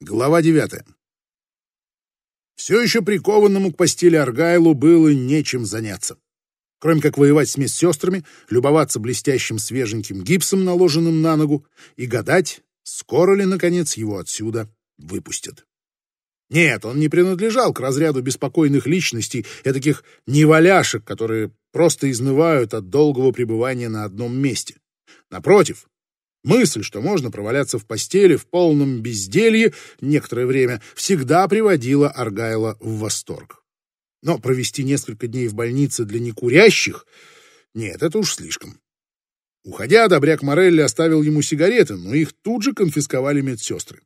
Глава девятая. Все еще прикованному к постели Аргайлу было нечем заняться. Кроме как воевать с медсестрами, любоваться блестящим свеженьким гипсом, наложенным на ногу, и гадать, скоро ли, наконец, его отсюда выпустят. Нет, он не принадлежал к разряду беспокойных личностей, таких неваляшек, которые просто изнывают от долгого пребывания на одном месте. Напротив, Мысль, что можно проваляться в постели в полном безделье некоторое время, всегда приводила Аргайла в восторг. Но провести несколько дней в больнице для некурящих — нет, это уж слишком. Уходя, добряк Морелли оставил ему сигареты, но их тут же конфисковали медсестры.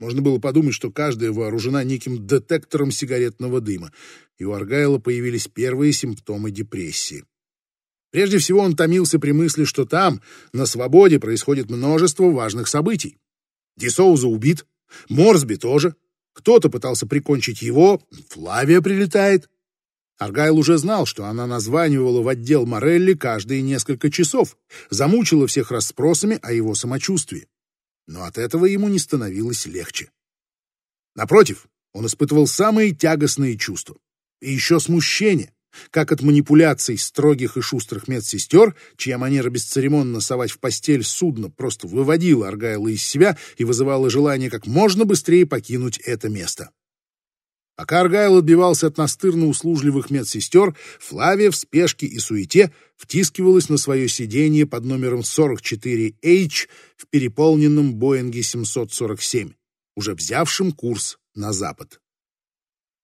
Можно было подумать, что каждая вооружена неким детектором сигаретного дыма, и у Аргайла появились первые симптомы депрессии. Прежде всего он томился при мысли, что там, на свободе, происходит множество важных событий. Дисоуза убит, Морсби тоже. Кто-то пытался прикончить его, Флавия прилетает. Аргайл уже знал, что она названивала в отдел Морелли каждые несколько часов, замучила всех расспросами о его самочувствии. Но от этого ему не становилось легче. Напротив, он испытывал самые тягостные чувства. И еще смущение как от манипуляций строгих и шустрых медсестер, чья манера бесцеремонно совать в постель судно просто выводила Аргайла из себя и вызывала желание как можно быстрее покинуть это место. Пока Аргайл отбивался от настырно услужливых медсестер, Флавия в спешке и суете втискивалась на свое сиденье под номером 44H в переполненном Боинге 747, уже взявшем курс на запад.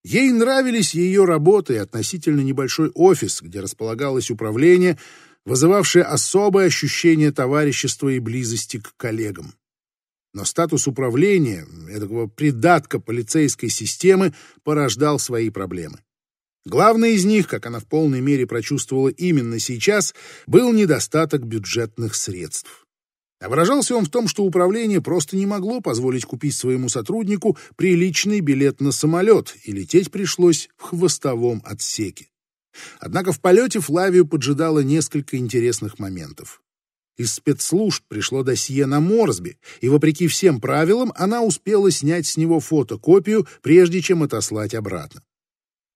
Ей нравились ее работы и относительно небольшой офис, где располагалось управление, вызывавшее особое ощущение товарищества и близости к коллегам. Но статус управления, этого придатка полицейской системы, порождал свои проблемы. Главной из них, как она в полной мере прочувствовала именно сейчас, был недостаток бюджетных средств. А выражался он в том, что управление просто не могло позволить купить своему сотруднику приличный билет на самолет, и лететь пришлось в хвостовом отсеке. Однако в полете Флавию поджидало несколько интересных моментов. Из спецслужб пришло досье на Морсби, и, вопреки всем правилам, она успела снять с него фотокопию, прежде чем отослать обратно.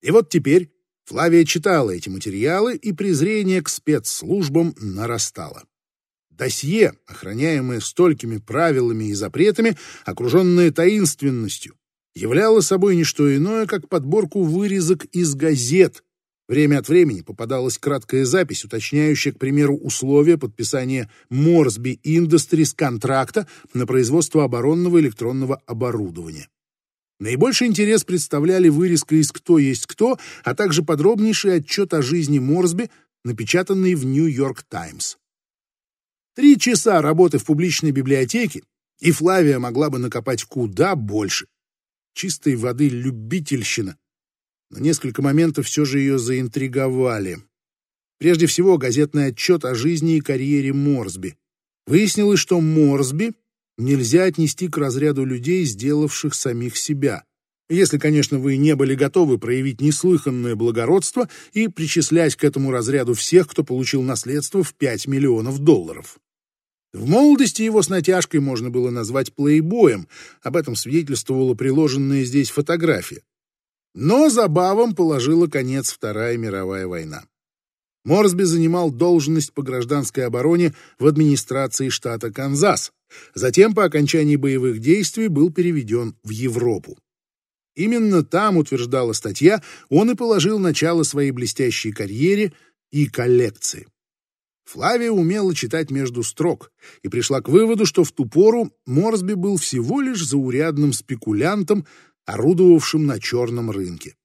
И вот теперь Флавия читала эти материалы, и презрение к спецслужбам нарастало. Досье, охраняемое столькими правилами и запретами, окруженное таинственностью, являло собой не что иное, как подборку вырезок из газет. Время от времени попадалась краткая запись, уточняющая, к примеру, условия подписания Морсби Industries контракта на производство оборонного электронного оборудования. Наибольший интерес представляли вырезка из «Кто есть кто», а также подробнейший отчет о жизни Морсби, напечатанный в «Нью-Йорк Таймс». Три часа работы в публичной библиотеке, и Флавия могла бы накопать куда больше. Чистой воды любительщина. Но несколько моментов все же ее заинтриговали. Прежде всего, газетный отчет о жизни и карьере Морсби. Выяснилось, что Морсби нельзя отнести к разряду людей, сделавших самих себя. Если, конечно, вы не были готовы проявить неслыханное благородство и причислять к этому разряду всех, кто получил наследство в 5 миллионов долларов. В молодости его с натяжкой можно было назвать плейбоем, об этом свидетельствовала приложенная здесь фотография. Но забавам положила конец Вторая мировая война. Морсби занимал должность по гражданской обороне в администрации штата Канзас. Затем, по окончании боевых действий, был переведен в Европу. Именно там, утверждала статья, он и положил начало своей блестящей карьере и коллекции. Флавия умела читать между строк и пришла к выводу, что в ту пору Морсби был всего лишь заурядным спекулянтом, орудовавшим на черном рынке.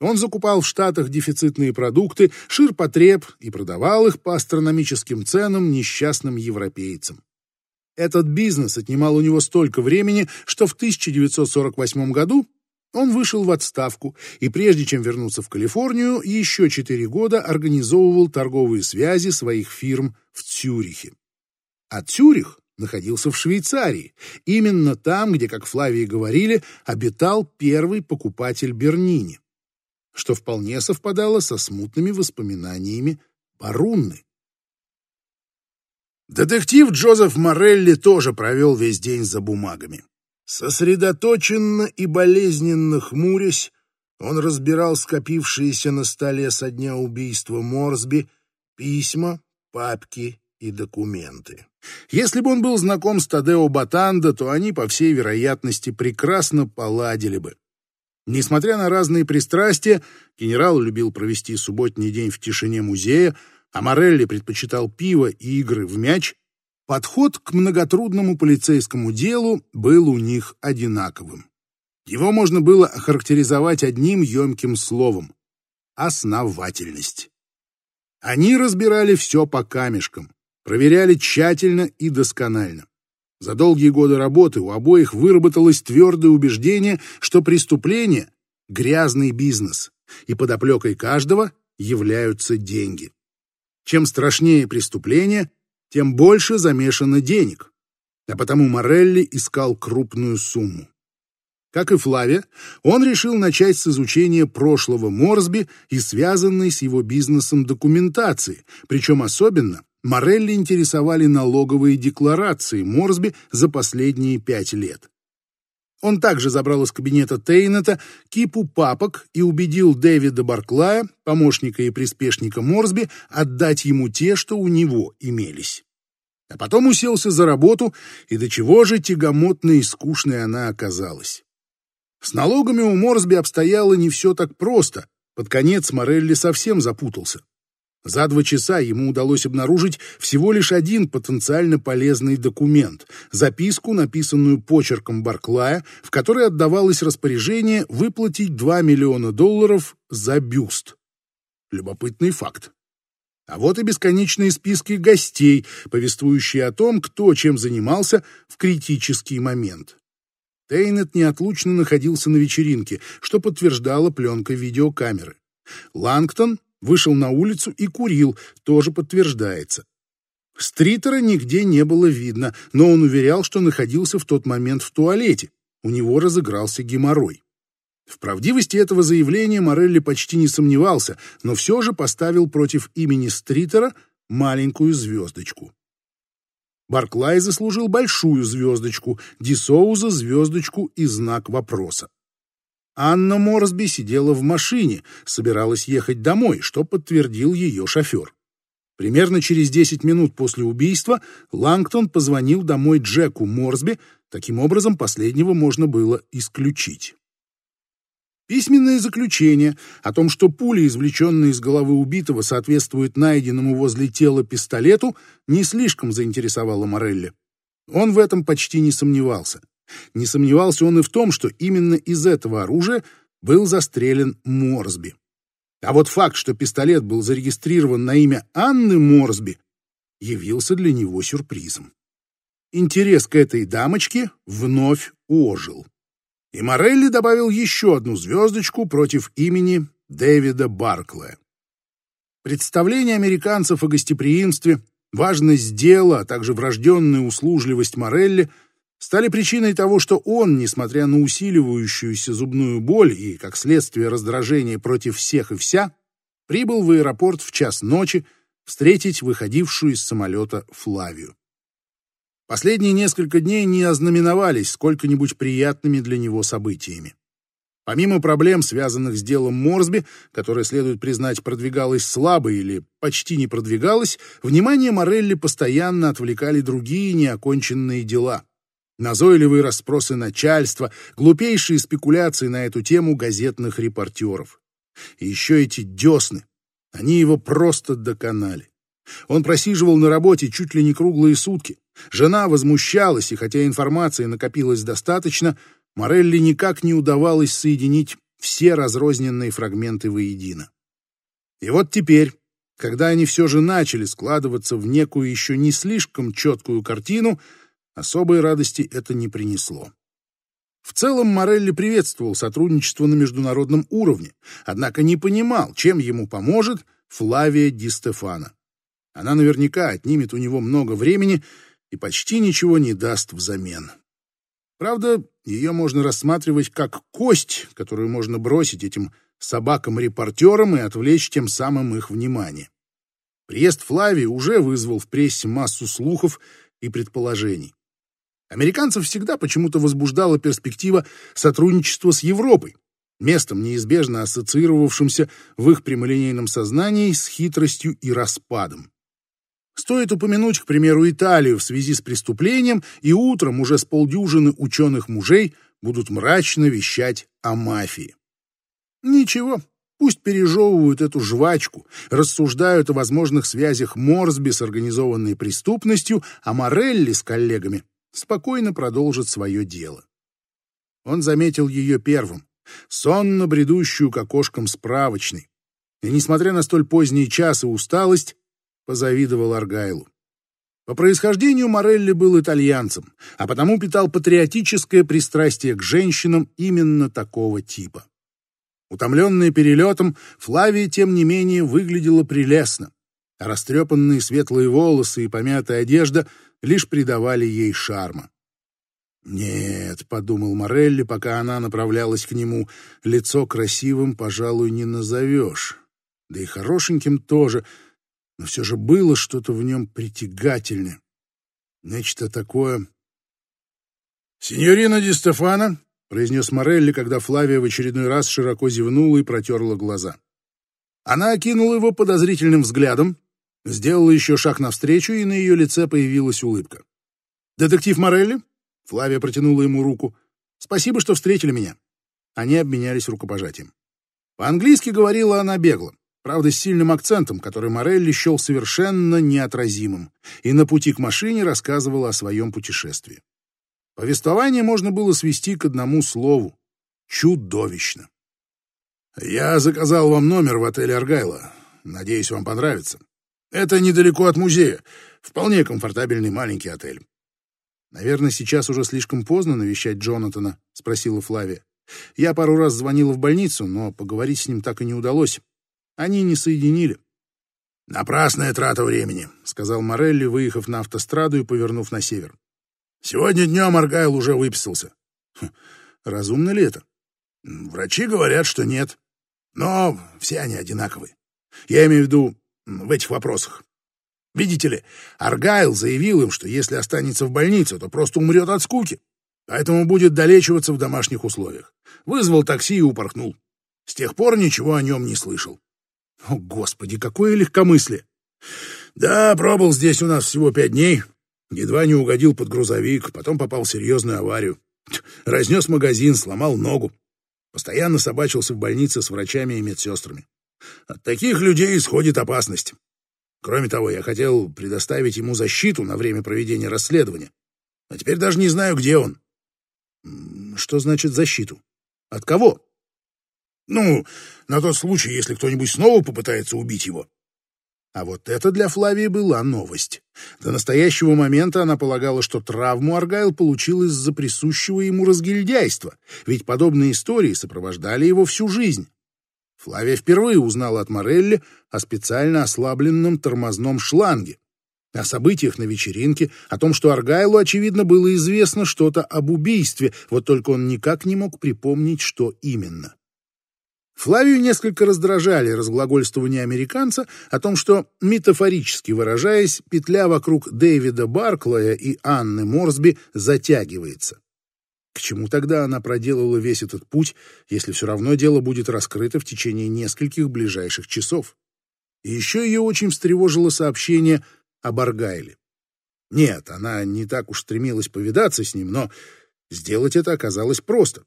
Он закупал в Штатах дефицитные продукты, ширпотреб и продавал их по астрономическим ценам несчастным европейцам. Этот бизнес отнимал у него столько времени, что в 1948 году он вышел в отставку и, прежде чем вернуться в Калифорнию, еще четыре года организовывал торговые связи своих фирм в Цюрихе. А Цюрих находился в Швейцарии, именно там, где, как Флавии говорили, обитал первый покупатель Бернини, что вполне совпадало со смутными воспоминаниями Барунны. Детектив Джозеф Морелли тоже провел весь день за бумагами. Сосредоточенно и болезненно хмурясь, он разбирал скопившиеся на столе со дня убийства Морсби письма, папки и документы. Если бы он был знаком с Тадео Батанда, то они, по всей вероятности, прекрасно поладили бы. Несмотря на разные пристрастия, генерал любил провести субботний день в тишине музея, а Морелли предпочитал пиво и игры в мяч, подход к многотрудному полицейскому делу был у них одинаковым. Его можно было охарактеризовать одним емким словом — основательность. Они разбирали все по камешкам, проверяли тщательно и досконально. За долгие годы работы у обоих выработалось твердое убеждение, что преступление — грязный бизнес, и под оплекой каждого являются деньги. Чем страшнее преступление, тем больше замешано денег, а потому Морелли искал крупную сумму. Как и Флаве, он решил начать с изучения прошлого Морсби и связанной с его бизнесом документации, причем особенно Морелли интересовали налоговые декларации Морсби за последние пять лет. Он также забрал из кабинета Тейнета кипу папок и убедил Дэвида Барклая, помощника и приспешника Морсби, отдать ему те, что у него имелись. А потом уселся за работу, и до чего же тягомотной и скучной она оказалась. С налогами у Морсби обстояло не все так просто. Под конец Морелли совсем запутался. За два часа ему удалось обнаружить всего лишь один потенциально полезный документ — записку, написанную почерком Барклая, в которой отдавалось распоряжение выплатить 2 миллиона долларов за бюст. Любопытный факт. А вот и бесконечные списки гостей, повествующие о том, кто чем занимался в критический момент. Тейнет неотлучно находился на вечеринке, что подтверждала пленка видеокамеры. Лангтон вышел на улицу и курил, тоже подтверждается. Стритера нигде не было видно, но он уверял, что находился в тот момент в туалете. У него разыгрался геморрой. В правдивости этого заявления Морелли почти не сомневался, но все же поставил против имени Стритера маленькую звездочку. Барклай заслужил большую звездочку, Дисоуза — звездочку и знак вопроса. Анна Морсби сидела в машине, собиралась ехать домой, что подтвердил ее шофер. Примерно через 10 минут после убийства Лангтон позвонил домой Джеку Морсби, таким образом последнего можно было исключить. Письменное заключение о том, что пуля, извлеченная из головы убитого, соответствует найденному возле тела пистолету, не слишком заинтересовало Морелли. Он в этом почти не сомневался. Не сомневался он и в том, что именно из этого оружия был застрелен Морсби. А вот факт, что пистолет был зарегистрирован на имя Анны Морсби, явился для него сюрпризом. Интерес к этой дамочке вновь ожил. И Морелли добавил еще одну звездочку против имени Дэвида Барклая. Представление американцев о гостеприимстве, важность дела, а также врожденная услужливость Морелли — стали причиной того, что он, несмотря на усиливающуюся зубную боль и, как следствие, раздражение против всех и вся, прибыл в аэропорт в час ночи встретить выходившую из самолета Флавию. Последние несколько дней не ознаменовались сколько-нибудь приятными для него событиями. Помимо проблем, связанных с делом Морсби, которое, следует признать, продвигалось слабо или почти не продвигалось, внимание Морелли постоянно отвлекали другие неоконченные дела — назойливые расспросы начальства, глупейшие спекуляции на эту тему газетных репортеров. И еще эти десны. Они его просто доконали. Он просиживал на работе чуть ли не круглые сутки. Жена возмущалась, и хотя информации накопилось достаточно, Морелли никак не удавалось соединить все разрозненные фрагменты воедино. И вот теперь, когда они все же начали складываться в некую еще не слишком четкую картину, Особой радости это не принесло. В целом Морелли приветствовал сотрудничество на международном уровне, однако не понимал, чем ему поможет Флавия Ди Стефана. Она наверняка отнимет у него много времени и почти ничего не даст взамен. Правда, ее можно рассматривать как кость, которую можно бросить этим собакам-репортерам и отвлечь тем самым их внимание. Приезд Флавии уже вызвал в прессе массу слухов и предположений. Американцев всегда почему-то возбуждала перспектива сотрудничества с Европой, местом, неизбежно ассоциировавшимся в их прямолинейном сознании с хитростью и распадом. Стоит упомянуть, к примеру, Италию в связи с преступлением, и утром уже с полдюжины ученых мужей будут мрачно вещать о мафии. Ничего, пусть пережевывают эту жвачку, рассуждают о возможных связях Морсби с организованной преступностью, а Морелли с коллегами спокойно продолжит свое дело. Он заметил ее первым, сонно бредущую к окошкам справочной, и, несмотря на столь поздний час и усталость, позавидовал Аргайлу. По происхождению Морелли был итальянцем, а потому питал патриотическое пристрастие к женщинам именно такого типа. Утомленная перелетом, Флавия, тем не менее, выглядела прелестно, а растрепанные светлые волосы и помятая одежда лишь придавали ей шарма. «Нет», — подумал Морелли, пока она направлялась к нему, — «лицо красивым, пожалуй, не назовешь. Да и хорошеньким тоже, но все же было что-то в нем притягательное. Нечто такое...» «Синьорина Ди Стефана», — произнес Морелли, когда Флавия в очередной раз широко зевнула и протерла глаза. Она окинула его подозрительным взглядом, сделала еще шаг навстречу, и на ее лице появилась улыбка. «Детектив Морелли?» Флавия протянула ему руку. «Спасибо, что встретили меня». Они обменялись рукопожатием. По-английски говорила она бегло, правда, с сильным акцентом, который Морелли счел совершенно неотразимым, и на пути к машине рассказывала о своем путешествии. Повествование можно было свести к одному слову — чудовищно. «Я заказал вам номер в отеле Аргайла. Надеюсь, вам понравится. Это недалеко от музея. Вполне комфортабельный маленький отель. «Наверное, сейчас уже слишком поздно навещать Джонатана?» — спросила Флавия. «Я пару раз звонила в больницу, но поговорить с ним так и не удалось. Они не соединили». «Напрасная трата времени», — сказал Морелли, выехав на автостраду и повернув на север. «Сегодня днем Аргайл уже выписался». Хм, разумно ли это? Врачи говорят, что нет. Но все они одинаковые. Я имею в виду в этих вопросах. Видите ли, Аргайл заявил им, что если останется в больнице, то просто умрет от скуки, поэтому будет долечиваться в домашних условиях. Вызвал такси и упорхнул. С тех пор ничего о нем не слышал. О, Господи, какое легкомыслие! Да, пробыл здесь у нас всего пять дней. Едва не угодил под грузовик, потом попал в серьезную аварию. Разнес магазин, сломал ногу. Постоянно собачился в больнице с врачами и медсестрами. От таких людей исходит опасность. Кроме того, я хотел предоставить ему защиту на время проведения расследования. А теперь даже не знаю, где он. Что значит защиту? От кого? Ну, на тот случай, если кто-нибудь снова попытается убить его. А вот это для Флавии была новость. До настоящего момента она полагала, что травму Аргайл получил из-за присущего ему разгильдяйства, ведь подобные истории сопровождали его всю жизнь. Флавия впервые узнала от Морелли о специально ослабленном тормозном шланге, о событиях на вечеринке, о том, что Аргайлу, очевидно, было известно что-то об убийстве, вот только он никак не мог припомнить, что именно. Флавию несколько раздражали разглагольствования американца о том, что, метафорически выражаясь, петля вокруг Дэвида Барклая и Анны Морсби затягивается. К чему тогда она проделала весь этот путь, если все равно дело будет раскрыто в течение нескольких ближайших часов? И еще ее очень встревожило сообщение об Аргайле. Нет, она не так уж стремилась повидаться с ним, но сделать это оказалось просто.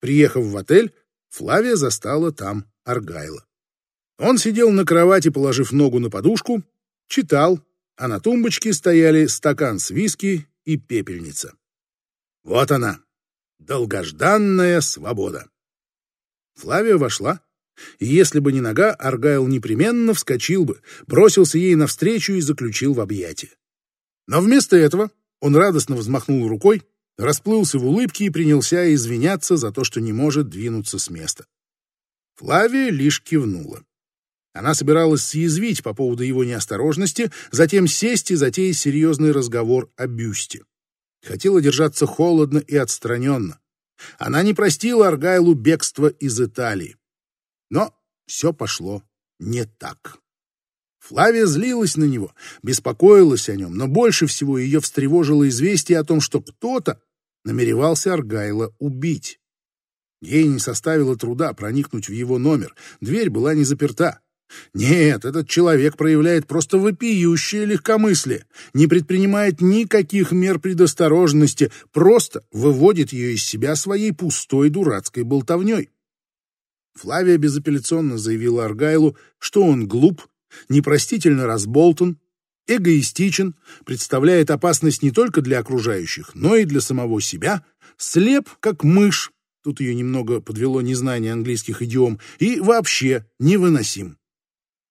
Приехав в отель, Флавия застала там Аргайла. Он сидел на кровати, положив ногу на подушку, читал, а на тумбочке стояли стакан с виски и пепельница. Вот она, Долгожданная свобода. Флавия вошла, и если бы не нога, Аргайл непременно вскочил бы, бросился ей навстречу и заключил в объятия. Но вместо этого он радостно взмахнул рукой, расплылся в улыбке и принялся извиняться за то, что не может двинуться с места. Флавия лишь кивнула. Она собиралась съязвить по поводу его неосторожности, затем сесть и затеять серьезный разговор о бюсте хотела держаться холодно и отстраненно. Она не простила Аргайлу бегство из Италии. Но все пошло не так. Флавия злилась на него, беспокоилась о нем, но больше всего ее встревожило известие о том, что кто-то намеревался Аргайла убить. Ей не составило труда проникнуть в его номер, дверь была не заперта. Нет, этот человек проявляет просто вопиющее легкомыслие, не предпринимает никаких мер предосторожности, просто выводит ее из себя своей пустой дурацкой болтовней. Флавия безапелляционно заявила Аргайлу, что он глуп, непростительно разболтан, эгоистичен, представляет опасность не только для окружающих, но и для самого себя, слеп, как мышь, тут ее немного подвело незнание английских идиом, и вообще невыносим.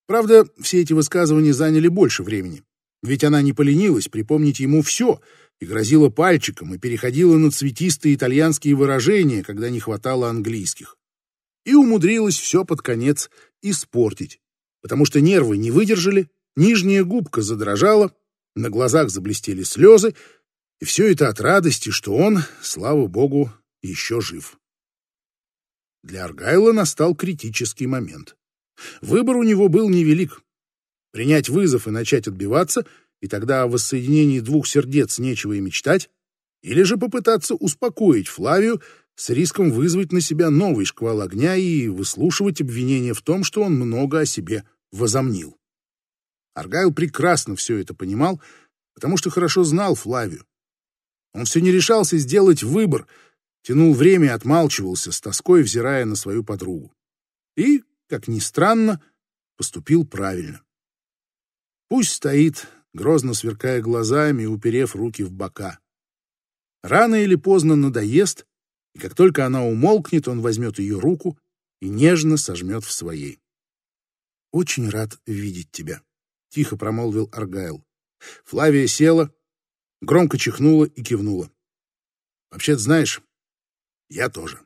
Правда, все эти высказывания заняли больше времени, ведь она не поленилась припомнить ему все и грозила пальчиком и переходила на цветистые итальянские выражения, когда не хватало английских. И умудрилась все под конец испортить, потому что нервы не выдержали, нижняя губка задрожала, на глазах заблестели слезы, и все это от радости, что он, слава богу, еще жив. Для Аргайла настал критический момент. Выбор у него был невелик. Принять вызов и начать отбиваться, и тогда о воссоединении двух сердец нечего и мечтать, или же попытаться успокоить Флавию с риском вызвать на себя новый шквал огня и выслушивать обвинения в том, что он много о себе возомнил. Аргайл прекрасно все это понимал, потому что хорошо знал Флавию. Он все не решался сделать выбор, тянул время и отмалчивался, с тоской взирая на свою подругу. И, как ни странно, поступил правильно. Пусть стоит, грозно сверкая глазами и уперев руки в бока. Рано или поздно надоест, и как только она умолкнет, он возьмет ее руку и нежно сожмет в своей. «Очень рад видеть тебя», — тихо промолвил Аргайл. Флавия села, громко чихнула и кивнула. «Вообще-то, знаешь, я тоже».